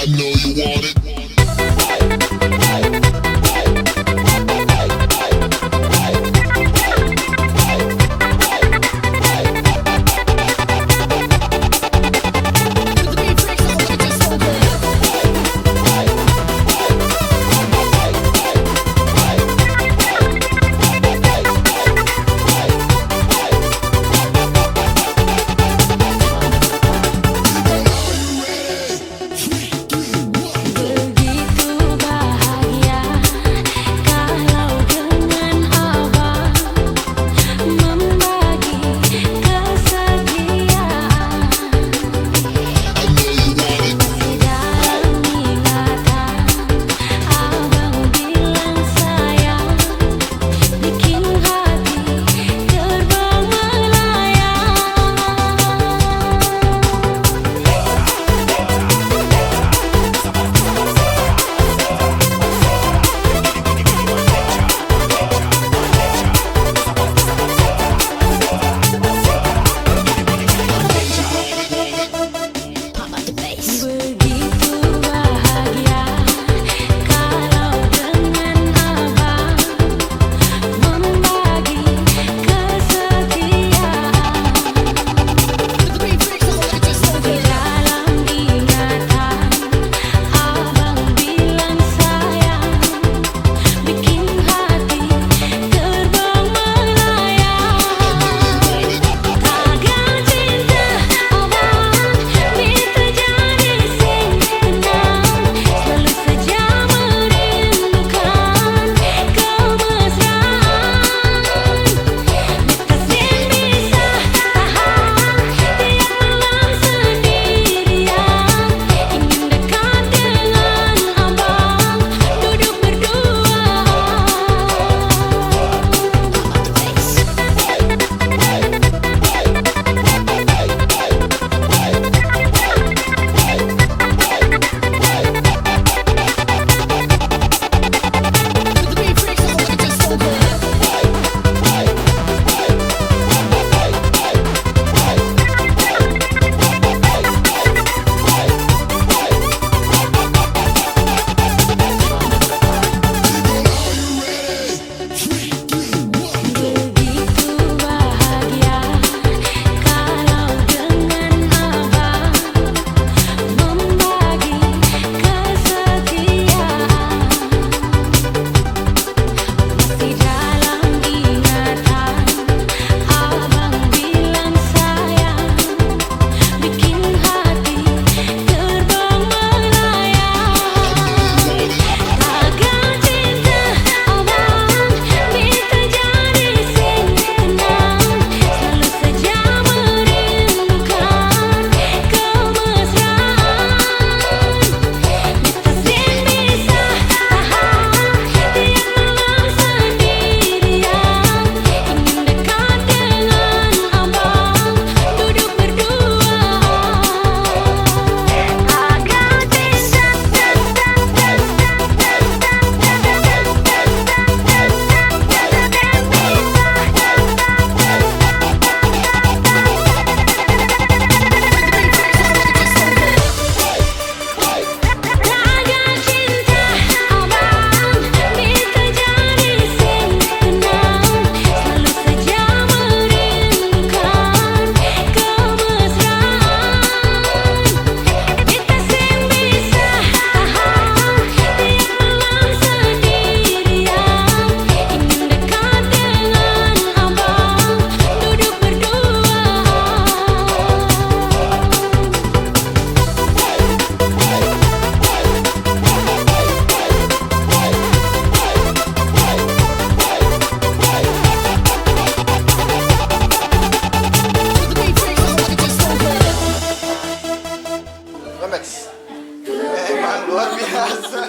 I know you want it. Remex. Memang luar biasa.